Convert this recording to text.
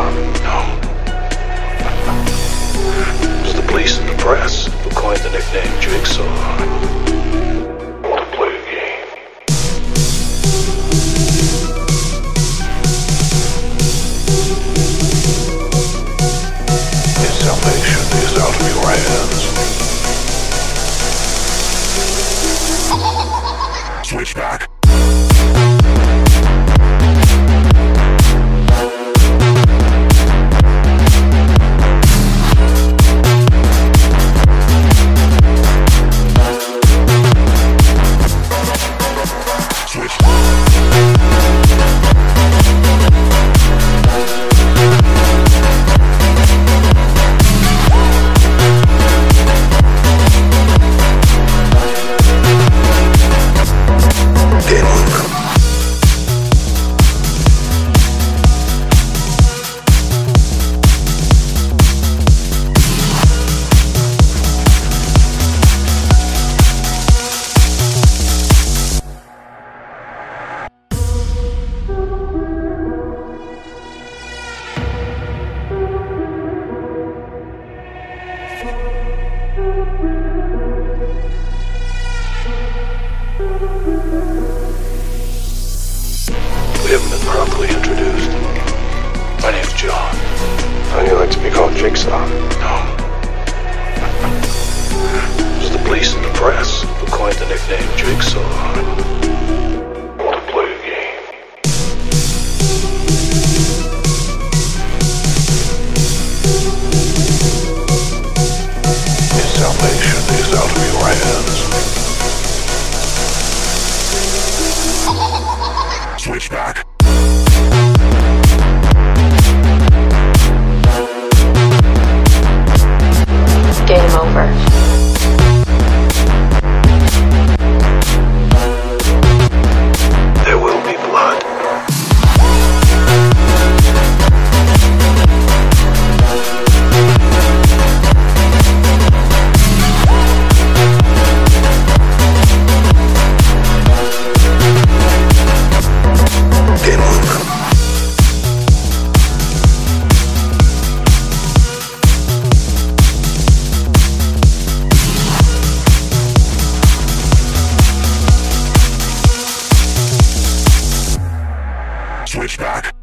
No. It's the police and the press who coined the nickname Jigsaw. Jigsaw. No. It was the police and the press who coined the nickname Jigsaw. switch back.